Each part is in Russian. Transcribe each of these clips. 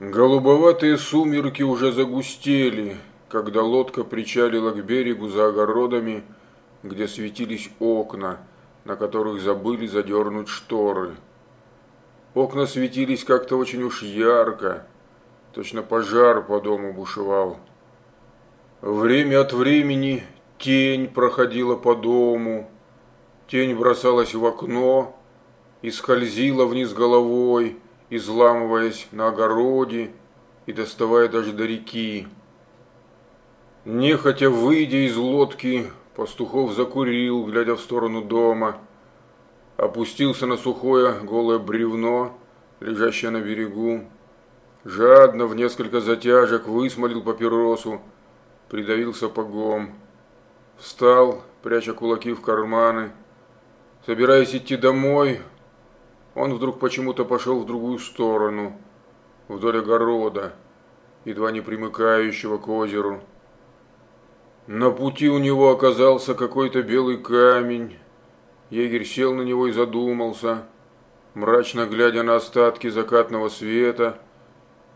Голубоватые сумерки уже загустели, когда лодка причалила к берегу за огородами, где светились окна, на которых забыли задернуть шторы. Окна светились как-то очень уж ярко, точно пожар по дому бушевал. Время от времени тень проходила по дому, тень бросалась в окно и скользила вниз головой, изламываясь на огороде и доставая даже до реки. Нехотя выйдя из лодки, Пастухов закурил, глядя в сторону дома, опустился на сухое голое бревно, лежащее на берегу, жадно в несколько затяжек высмолил папиросу, придавил сапогом, встал, пряча кулаки в карманы, собираясь идти домой, он вдруг почему-то пошел в другую сторону, вдоль огорода, едва не примыкающего к озеру. На пути у него оказался какой-то белый камень. Егерь сел на него и задумался, мрачно глядя на остатки закатного света,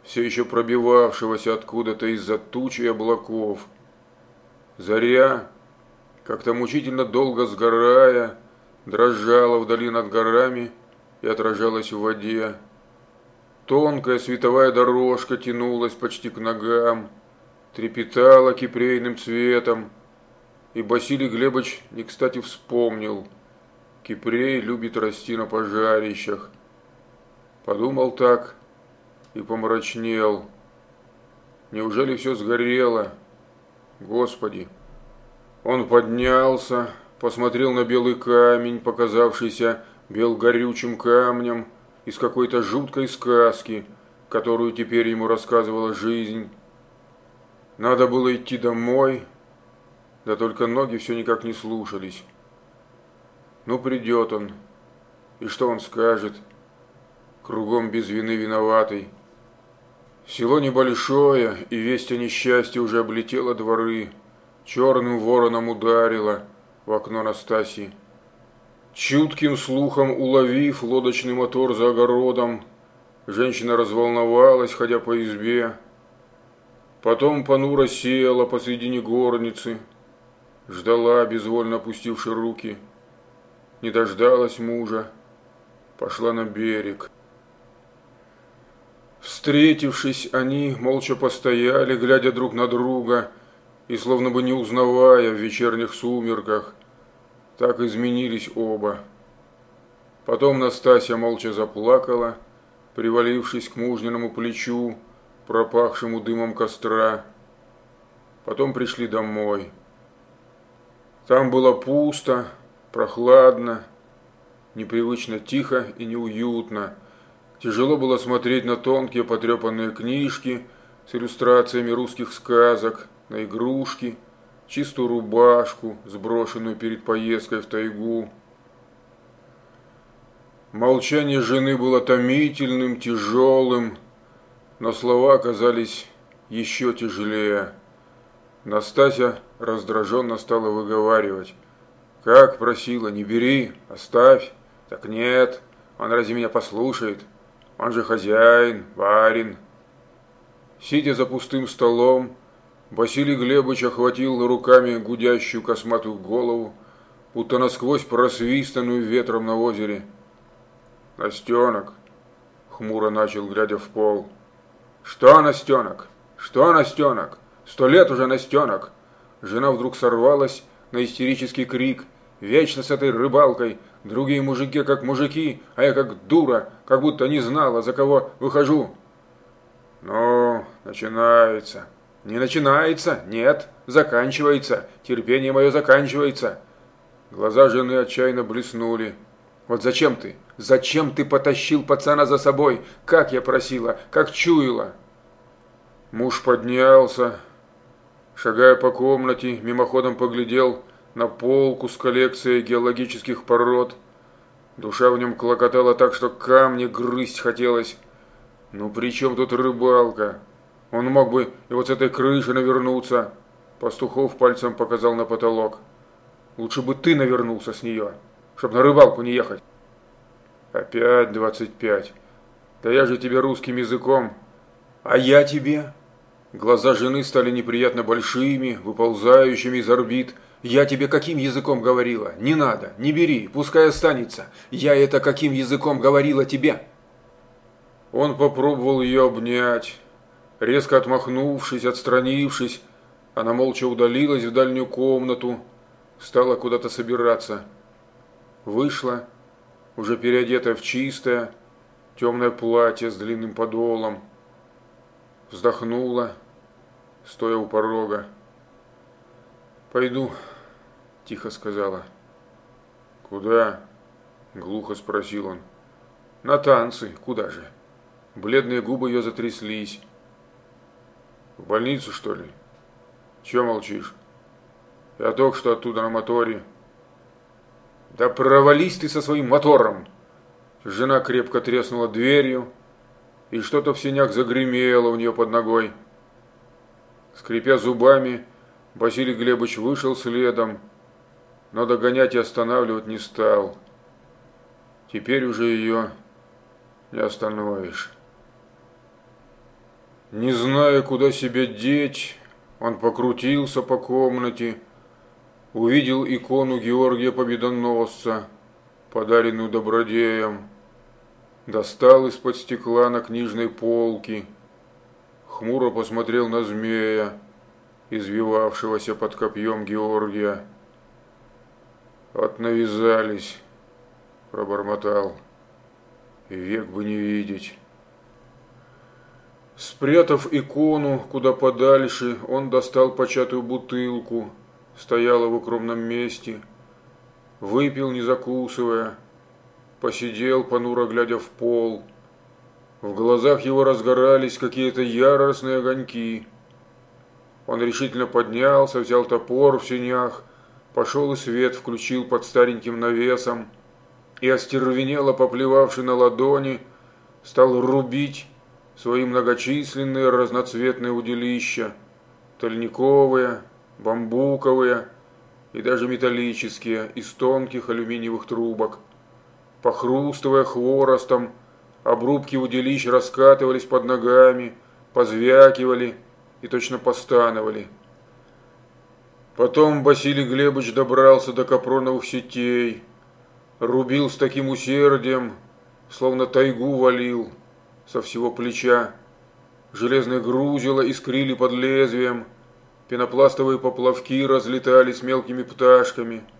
все еще пробивавшегося откуда-то из-за туч и облаков. Заря, как-то мучительно долго сгорая, дрожала вдали над горами, и отражалась в воде. Тонкая световая дорожка тянулась почти к ногам, трепетала кипрейным цветом, и Василий Глебович не кстати вспомнил. Кипрей любит расти на пожарищах. Подумал так и помрачнел. Неужели все сгорело? Господи! Он поднялся, посмотрел на белый камень, показавшийся бел горючим камнем из какой-то жуткой сказки, которую теперь ему рассказывала жизнь. Надо было идти домой, да только ноги все никак не слушались. Ну, придет он, и что он скажет? Кругом без вины виноватый. Село небольшое, и весть о несчастье уже облетела дворы, черным вороном ударила в окно Настасьи. Чутким слухом уловив лодочный мотор за огородом, женщина разволновалась, ходя по избе. Потом понуро села посредине горницы, ждала, безвольно опустивши руки. Не дождалась мужа, пошла на берег. Встретившись, они молча постояли, глядя друг на друга и словно бы не узнавая в вечерних сумерках, так изменились оба. Потом Настасья молча заплакала, привалившись к мужниному плечу, пропахшему дымом костра. Потом пришли домой. Там было пусто, прохладно, непривычно тихо и неуютно. Тяжело было смотреть на тонкие потрепанные книжки с иллюстрациями русских сказок, на игрушки – чистую рубашку, сброшенную перед поездкой в тайгу. Молчание жены было томительным, тяжелым, но слова оказались еще тяжелее. Настасья раздраженно стала выговаривать. «Как просила, не бери, оставь». «Так нет, он разве меня послушает? Он же хозяин, барин». Сидя за пустым столом, Василий Глебович охватил руками гудящую косматую голову, будто насквозь просвистанную ветром на озере. «Настенок!» — хмуро начал, глядя в пол. «Что, Настенок? Что, Настенок? Сто лет уже, Настенок!» Жена вдруг сорвалась на истерический крик. «Вечно с этой рыбалкой! Другие мужики как мужики, а я как дура, как будто не знала, за кого выхожу!» «Ну, начинается!» Не начинается, нет, заканчивается, терпение мое заканчивается. Глаза жены отчаянно блеснули. Вот зачем ты? Зачем ты потащил пацана за собой? Как я просила, как чуяла? Муж поднялся, шагая по комнате, мимоходом поглядел на полку с коллекцией геологических пород. Душа в нем клокотала так, что камни грызть хотелось. Ну при чем тут рыбалка? Он мог бы и вот с этой крыши навернуться. Пастухов пальцем показал на потолок. Лучше бы ты навернулся с нее, чтобы на рыбалку не ехать. Опять двадцать пять. Да я же тебе русским языком. А я тебе? Глаза жены стали неприятно большими, выползающими из орбит. Я тебе каким языком говорила? Не надо, не бери, пускай останется. Я это каким языком говорила тебе? Он попробовал ее обнять. Резко отмахнувшись, отстранившись, она молча удалилась в дальнюю комнату, стала куда-то собираться. Вышла, уже переодетая в чистое, темное платье с длинным подолом. Вздохнула, стоя у порога. «Пойду», – тихо сказала. «Куда?» – глухо спросил он. «На танцы. Куда же?» Бледные губы ее затряслись. «В больницу, что ли? Чего молчишь? Я только что оттуда на моторе». «Да провались ты со своим мотором!» Жена крепко треснула дверью, и что-то в синях загремело у нее под ногой. Скрипя зубами, Василий Глебович вышел следом, но догонять и останавливать не стал. Теперь уже ее не остановишь. Не зная, куда себя деть, он покрутился по комнате, увидел икону Георгия Победоносца, подаренную добродеем, достал из-под стекла на книжной полке, хмуро посмотрел на змея, извивавшегося под копьем Георгия. «Вот навязались», – пробормотал, – «век бы не видеть». Спрятав икону куда подальше, он достал початую бутылку, стояла в укромном месте, выпил, не закусывая, посидел, понуро глядя в пол. В глазах его разгорались какие-то яростные огоньки. Он решительно поднялся, взял топор в синях, пошел и свет включил под стареньким навесом и, остервенело поплевавший на ладони, стал рубить свои многочисленные разноцветные удилища, тольниковые, бамбуковые и даже металлические, из тонких алюминиевых трубок. Похрустывая хворостом, обрубки удилищ раскатывались под ногами, позвякивали и точно постановали. Потом Василий Глебович добрался до капроновых сетей, рубил с таким усердием, словно тайгу валил со всего плеча. Железные грузила искрили под лезвием, пенопластовые поплавки разлетались мелкими пташками –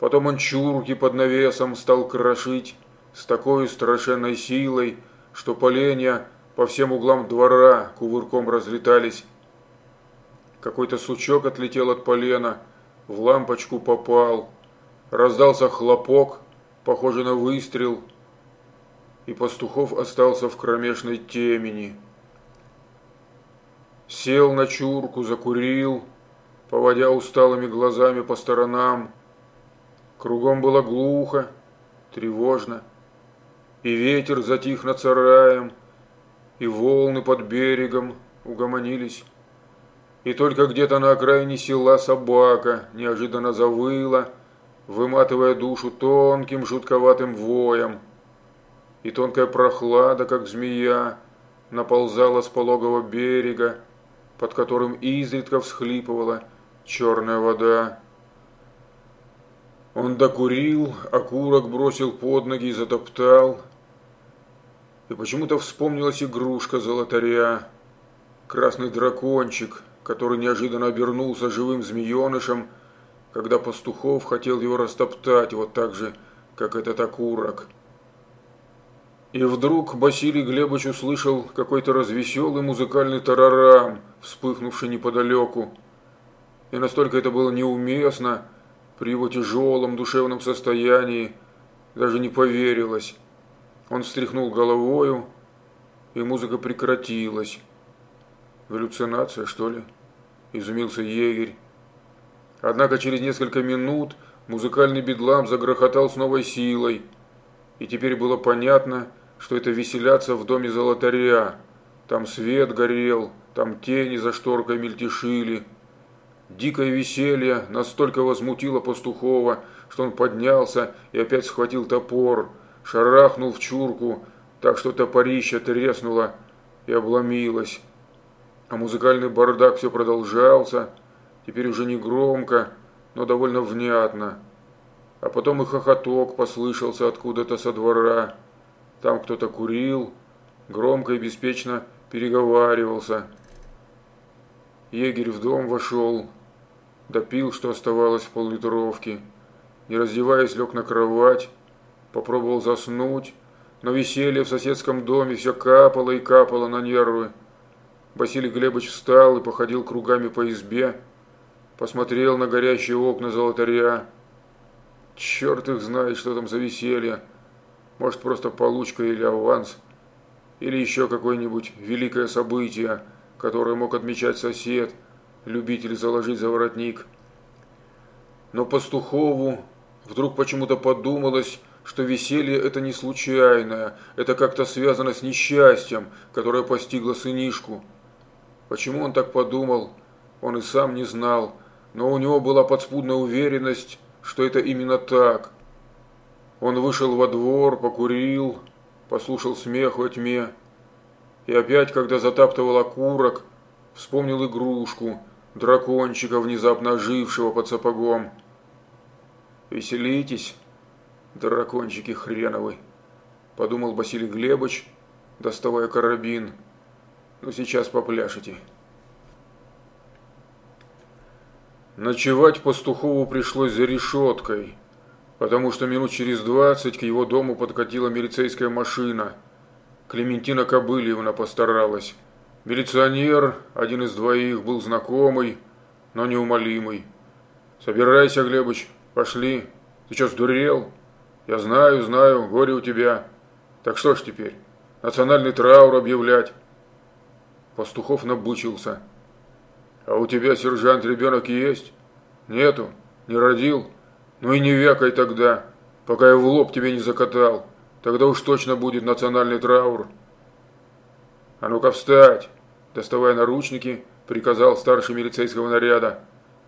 Потом он чурки под навесом стал крошить с такой страшенной силой, что поленья по всем углам двора кувырком разлетались. Какой-то сучок отлетел от полена, в лампочку попал. Раздался хлопок, похожий на выстрел, и Пастухов остался в кромешной темени. Сел на чурку, закурил, поводя усталыми глазами по сторонам, Кругом было глухо, тревожно, и ветер затих над сараем, и волны под берегом угомонились. И только где-то на окраине села собака неожиданно завыла, выматывая душу тонким жутковатым воем. И тонкая прохлада, как змея, наползала с пологого берега, под которым изредка всхлипывала черная вода. Он докурил, окурок бросил под ноги и затоптал. И почему-то вспомнилась игрушка золотаря, красный дракончик, который неожиданно обернулся живым змеенышем, когда Пастухов хотел его растоптать вот так же, как этот окурок. И вдруг Василий Глебович услышал какой-то развеселый музыкальный тарарам, вспыхнувший неподалеку. И настолько это было неуместно, при его тяжелом душевном состоянии даже не поверилось. Он встряхнул головою, и музыка прекратилась. «Галлюцинация, что ли?» – изумился егерь. Однако через несколько минут музыкальный бедлам загрохотал с новой силой, и теперь было понятно, что это веселятся в доме золотаря. Там свет горел, там тени за шторкой мельтешили – Дикое веселье настолько возмутило пастухова, что он поднялся и опять схватил топор, шарахнул в чурку, так что топорище треснуло, и обломилась. А музыкальный бардак все продолжался, теперь уже не громко, но довольно внятно. А потом и хохоток послышался откуда-то со двора. Там кто-то курил, громко и беспечно переговаривался. Егерь в дом вошел, допил, что оставалось в поллитровке. Не раздеваясь, лег на кровать, попробовал заснуть, но веселье в соседском доме все капало и капало на нервы. Василий Глебович встал и походил кругами по избе, посмотрел на горящие окна золотаря. Черт их знает, что там за веселье. Может, просто получка или аванс, или еще какое-нибудь великое событие, которое мог отмечать сосед, любитель заложить за воротник. Но Пастухову вдруг почему-то подумалось, что веселье это не случайное, это как-то связано с несчастьем, которое постигло сынишку. Почему он так подумал, он и сам не знал, но у него была подспудная уверенность, что это именно так. Он вышел во двор, покурил, послушал смех во тьме, и опять, когда затаптывал окурок, вспомнил игрушку, дракончика, внезапно ожившего под сапогом. «Веселитесь, дракончики хреновы», – подумал Василий Глебович, доставая карабин. «Ну, сейчас попляшете». Ночевать Пастухову пришлось за решеткой, потому что минут через двадцать к его дому подкатила милицейская машина. Клементина Кобыльевна постаралась. Милиционер, один из двоих, был знакомый, но неумолимый. «Собирайся, Глебыч, пошли. Ты что, сдурел? Я знаю, знаю, горе у тебя. Так что ж теперь, национальный траур объявлять?» Пастухов набучился. А у тебя, сержант, ребенок есть? Нету? Не родил? Ну и не вякай тогда, пока я в лоб тебе не закатал. Тогда уж точно будет национальный траур. А ну-ка встать, доставая наручники, приказал старший милицейского наряда.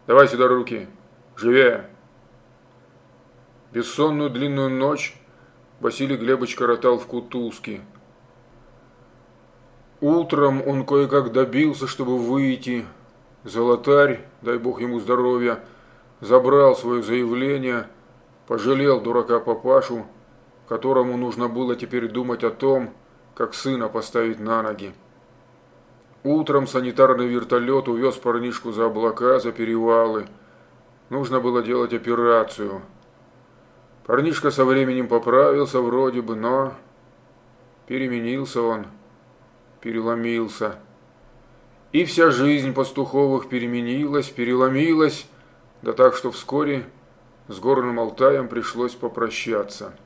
Давай сюда руки. Живее. Бессонную длинную ночь Василий Глебович коротал в Кутузке. Утром он кое-как добился, чтобы выйти, Золотарь, дай бог ему здоровья, забрал свое заявление, пожалел дурака папашу, которому нужно было теперь думать о том, как сына поставить на ноги. Утром санитарный вертолет увез парнишку за облака, за перевалы. Нужно было делать операцию. Парнишка со временем поправился вроде бы, но переменился он, переломился. И вся жизнь пастуховых переменилась, переломилась, да так, что вскоре с горным Алтаем пришлось попрощаться –